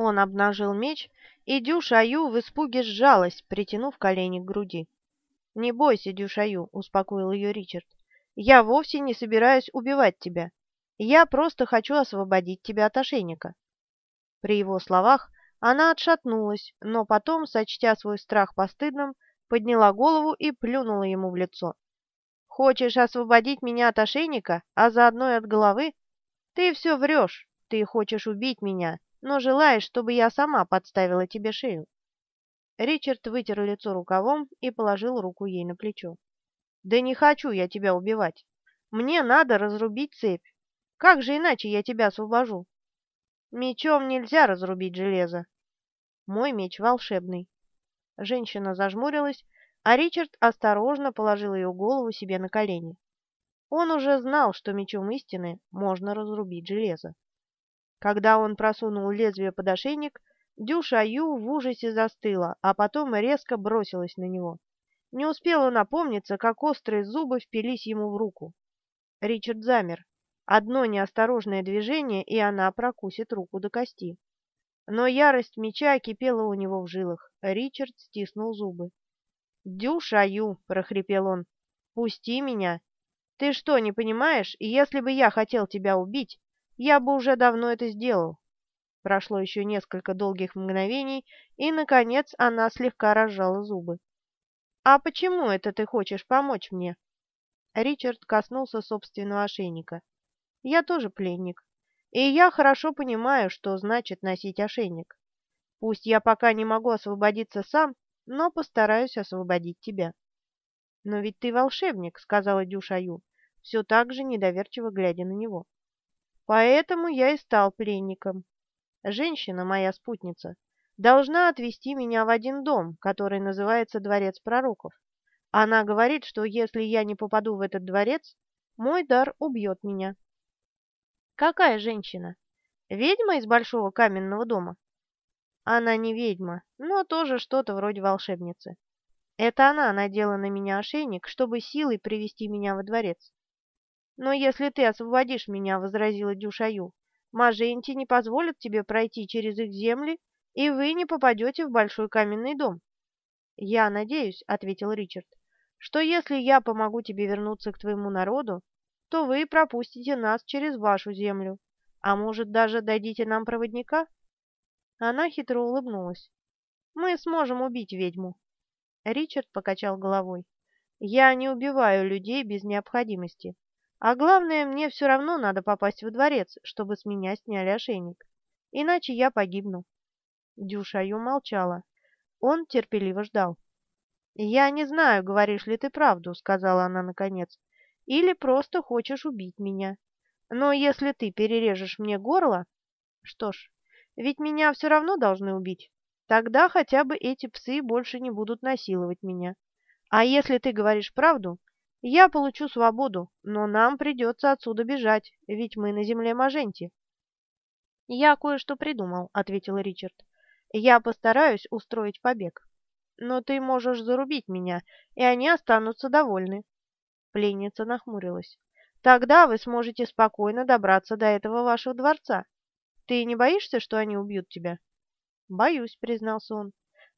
Он обнажил меч, и Дюшаю в испуге сжалась, притянув колени к груди. «Не бойся, Дюшаю», — успокоил ее Ричард. «Я вовсе не собираюсь убивать тебя. Я просто хочу освободить тебя от ошейника». При его словах она отшатнулась, но потом, сочтя свой страх постыдным, подняла голову и плюнула ему в лицо. «Хочешь освободить меня от ошейника, а заодно и от головы? Ты все врешь, ты хочешь убить меня, но желаешь, чтобы я сама подставила тебе шею». Ричард вытер лицо рукавом и положил руку ей на плечо. «Да не хочу я тебя убивать. Мне надо разрубить цепь. Как же иначе я тебя освобожу?» «Мечом нельзя разрубить железо. Мой меч волшебный». Женщина зажмурилась, а Ричард осторожно положил ее голову себе на колени. Он уже знал, что мечом истины можно разрубить железо. Когда он просунул лезвие под ошейник, Дюша Ю в ужасе застыла, а потом резко бросилась на него. Не успел он опомниться, как острые зубы впились ему в руку. Ричард замер. Одно неосторожное движение, и она прокусит руку до кости. Но ярость меча кипела у него в жилах. Ричард стиснул зубы. «Дюша Ю!» — прохрипел он. «Пусти меня! Ты что, не понимаешь, если бы я хотел тебя убить, я бы уже давно это сделал. Прошло еще несколько долгих мгновений, и, наконец, она слегка разжала зубы. «А почему это ты хочешь помочь мне?» Ричард коснулся собственного ошейника. «Я тоже пленник, и я хорошо понимаю, что значит носить ошейник. Пусть я пока не могу освободиться сам, но постараюсь освободить тебя». «Но ведь ты волшебник», — сказала Дюшаю, все так же недоверчиво глядя на него. «Поэтому я и стал пленником. Женщина, моя спутница, должна отвезти меня в один дом, который называется Дворец Пророков. Она говорит, что если я не попаду в этот дворец, мой дар убьет меня. Какая женщина? Ведьма из Большого Каменного дома? Она не ведьма, но тоже что-то вроде волшебницы. Это она надела на меня ошейник, чтобы силой привести меня во дворец. Но если ты освободишь меня, — возразила Дюшаю, Маженти не позволят тебе пройти через их земли, и вы не попадете в большой каменный дом. «Я надеюсь», — ответил Ричард, — «что если я помогу тебе вернуться к твоему народу, то вы пропустите нас через вашу землю, а может, даже дадите нам проводника?» Она хитро улыбнулась. «Мы сможем убить ведьму». Ричард покачал головой. «Я не убиваю людей без необходимости. А главное, мне все равно надо попасть во дворец, чтобы с меня сняли ошейник. Иначе я погибну. Дюшаю молчала. Он терпеливо ждал. «Я не знаю, говоришь ли ты правду», — сказала она наконец, — «или просто хочешь убить меня. Но если ты перережешь мне горло...» «Что ж, ведь меня все равно должны убить. Тогда хотя бы эти псы больше не будут насиловать меня. А если ты говоришь правду, я получу свободу, но нам придется отсюда бежать, ведь мы на земле Маженти. Я кое-что придумал, ответил Ричард. Я постараюсь устроить побег. Но ты можешь зарубить меня, и они останутся довольны. Пленница нахмурилась. Тогда вы сможете спокойно добраться до этого вашего дворца. Ты не боишься, что они убьют тебя? Боюсь, признался он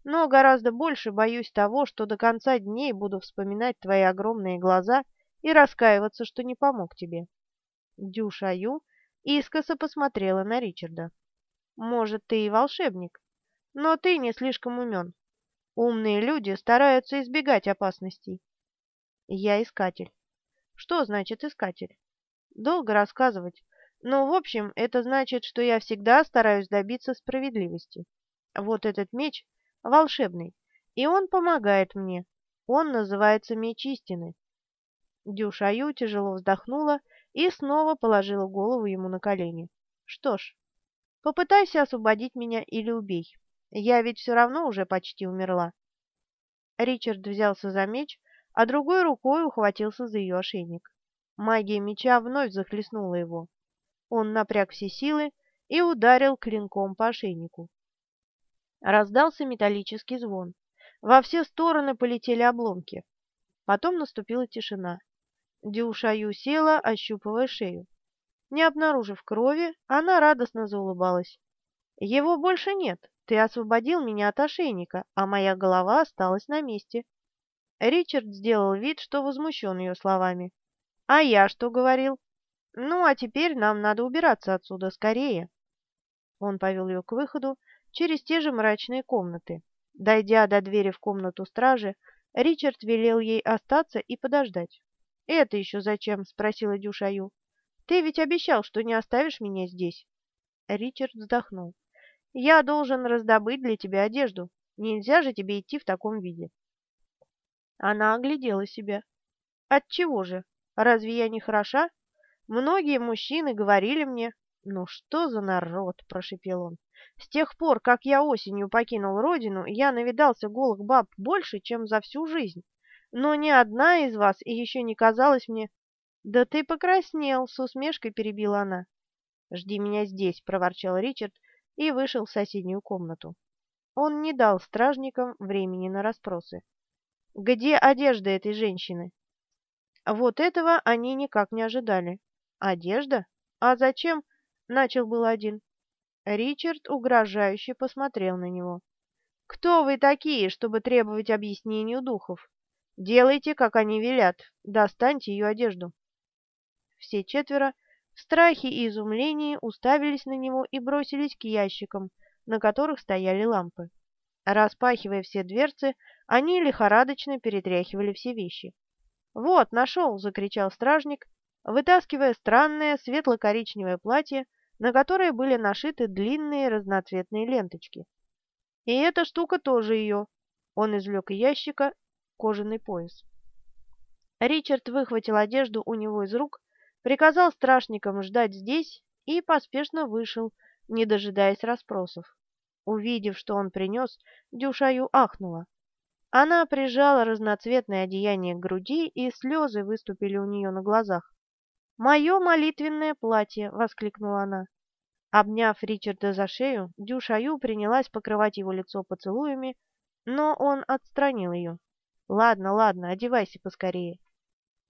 но гораздо больше боюсь того, что до конца дней буду вспоминать твои огромные глаза и раскаиваться, что не помог тебе. Дюшаю искоса посмотрела на Ричарда. Может, ты и волшебник, но ты не слишком умен. Умные люди стараются избегать опасностей. Я искатель. Что значит искатель? Долго рассказывать, но, в общем, это значит, что я всегда стараюсь добиться справедливости. Вот этот меч — волшебный, и он помогает мне. Он называется Меч Истины». Дюшаю тяжело вздохнула и снова положила голову ему на колени. «Что ж, попытайся освободить меня или убей. Я ведь все равно уже почти умерла». Ричард взялся за меч, а другой рукой ухватился за ее ошейник. Магия меча вновь захлестнула его. Он напряг все силы и ударил клинком по ошейнику. Раздался металлический звон. Во все стороны полетели обломки. Потом наступила тишина. Дюшаю села, ощупывая шею. Не обнаружив крови, она радостно заулыбалась. Его больше нет. Ты освободил меня от ошейника, а моя голова осталась на месте. Ричард сделал вид, что возмущен ее словами. А я что говорил? Ну, а теперь нам надо убираться отсюда скорее. Он повел ее к выходу через те же мрачные комнаты. Дойдя до двери в комнату стражи, Ричард велел ей остаться и подождать. «Это еще зачем?» — спросила Дюшаю. «Ты ведь обещал, что не оставишь меня здесь». Ричард вздохнул. «Я должен раздобыть для тебя одежду. Нельзя же тебе идти в таком виде». Она оглядела себя. «Отчего же? Разве я не хороша? Многие мужчины говорили мне...» «Ну что за народ?» – прошепел он. «С тех пор, как я осенью покинул родину, я навидался голых баб больше, чем за всю жизнь. Но ни одна из вас и еще не казалась мне...» «Да ты покраснел!» – с усмешкой перебила она. «Жди меня здесь!» – проворчал Ричард и вышел в соседнюю комнату. Он не дал стражникам времени на расспросы. «Где одежда этой женщины?» Вот этого они никак не ожидали. «Одежда? А зачем?» Начал был один. Ричард угрожающе посмотрел на него. «Кто вы такие, чтобы требовать объяснений у духов? Делайте, как они велят. Достаньте ее одежду». Все четверо в страхе и изумлении уставились на него и бросились к ящикам, на которых стояли лампы. Распахивая все дверцы, они лихорадочно перетряхивали все вещи. «Вот, нашел!» — закричал стражник, вытаскивая странное светло-коричневое платье, на которой были нашиты длинные разноцветные ленточки. И эта штука тоже ее. Он извлек из ящика кожаный пояс. Ричард выхватил одежду у него из рук, приказал страшникам ждать здесь и поспешно вышел, не дожидаясь расспросов. Увидев, что он принес, Дюшаю ахнула. Она прижала разноцветное одеяние к груди, и слезы выступили у нее на глазах. «Мое молитвенное платье!» — воскликнула она. Обняв Ричарда за шею, Дюшаю принялась покрывать его лицо поцелуями, но он отстранил ее. «Ладно, ладно, одевайся поскорее».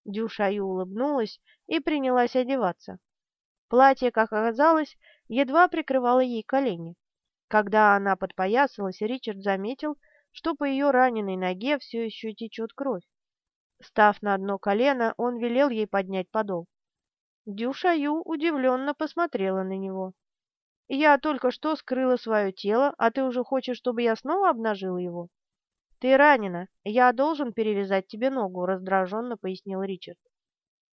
Дюшаю улыбнулась и принялась одеваться. Платье, как оказалось, едва прикрывало ей колени. Когда она подпоясалась, Ричард заметил, что по ее раненой ноге все еще течет кровь. Став на одно колено, он велел ей поднять подол. Дюшаю удивленно посмотрела на него. «Я только что скрыла свое тело, а ты уже хочешь, чтобы я снова обнажила его?» «Ты ранена. Я должен перевязать тебе ногу», — раздраженно пояснил Ричард.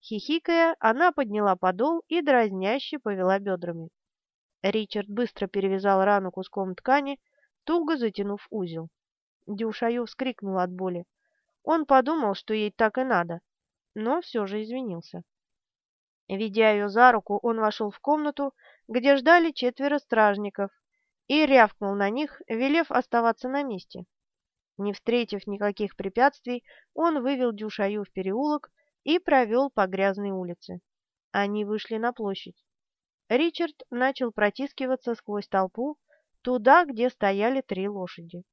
Хихикая, она подняла подол и дразняще повела бедрами. Ричард быстро перевязал рану куском ткани, туго затянув узел. Дюшаю вскрикнула от боли. Он подумал, что ей так и надо, но все же извинился. Ведя ее за руку, он вошел в комнату, где ждали четверо стражников, и рявкнул на них, велев оставаться на месте. Не встретив никаких препятствий, он вывел Дюшаю в переулок и провел по грязной улице. Они вышли на площадь. Ричард начал протискиваться сквозь толпу туда, где стояли три лошади.